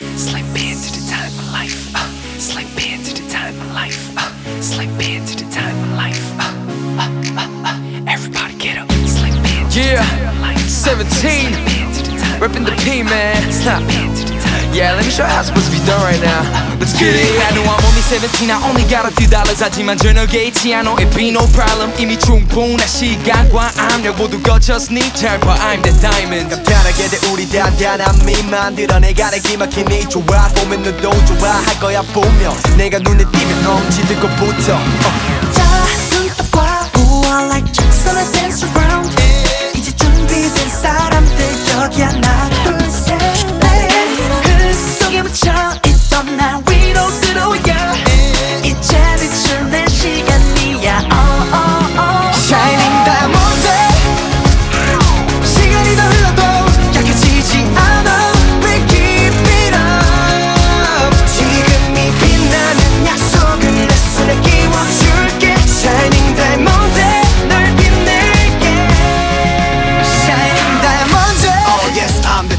Slip into the time of life. Uh, slip into the time of life. Uh, slip into the time of life. Uh, uh, uh, uh. Everybody get up. Slip into Yeah. the time of life. 17. Slip into the time of Reppin' the life. P, man. Slip into the time. Yeah, let me show you how it's supposed to be done right now. Let's get it. I know I'm only 17, I only got a few dollars 하지만 저녁에 있지 않아 It be no problem 이미 충분한 시간과 압력 모두 거쳤으니 잘 봐, I'm the diamond 간단하게 돼 우리 단단한 미만 드러내가는 기막히니 좋아 보면 너도 좋아할 거야 보면 내가 눈에 띄면 넘치들 것부터 자, 눈. Ooh, I like chicks on a dance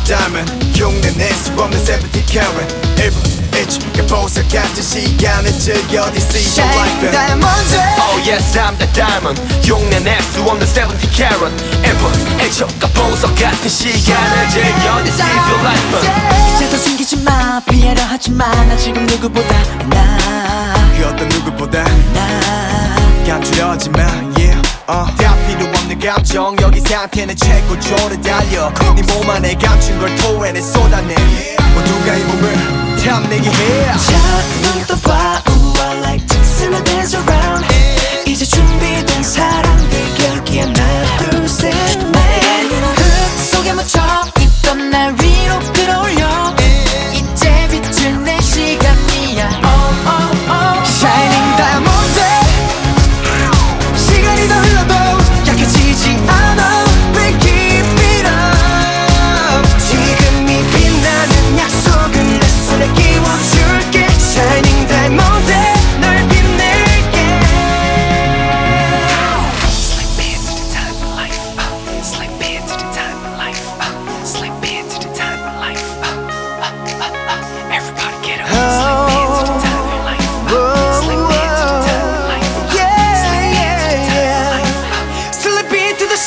yes I'm the diamond 흉내 낼 수 없는 70 carat 1분 1초가 보석 같은 시간을 즐겨 This is your life Diamond Oh yes, I'm the diamond 흉내 낼 수 없는 70 carat Ever, 애초가 보석 같은 시간을 즐겨 This is your life 이제 더 숨기지 마. 피하려 하지 마. 나 지금 누구보다 나. 그 어떤 누구보다 나. 감추려 하지 마 yeah. Uh. 다 필요 없는 감정 여기 상태는 최고조를 달려 네 몸 안에 감춘 걸 토해내 쏟아내 모두가 이 몸을 탐내게 해 자, 눈 떠봐.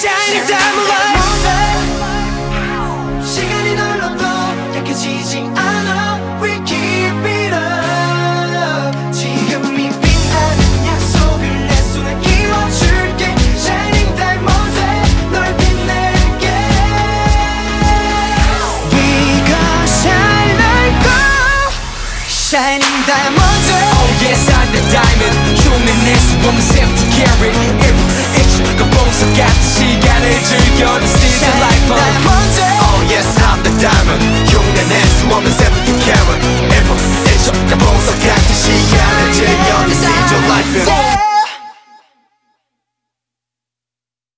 Shining diamond 시간이 흘러도 약해지지 않아 We keep it up 지금이 빛나는 약속을 내 손에 끼워줄게 Shining diamond 널 빛낼게 shine like gold Shining diamond Oh yes, I'm the diamond 흉내낼 수 없는 그 봉사 같은 시간을 즐겨 This the life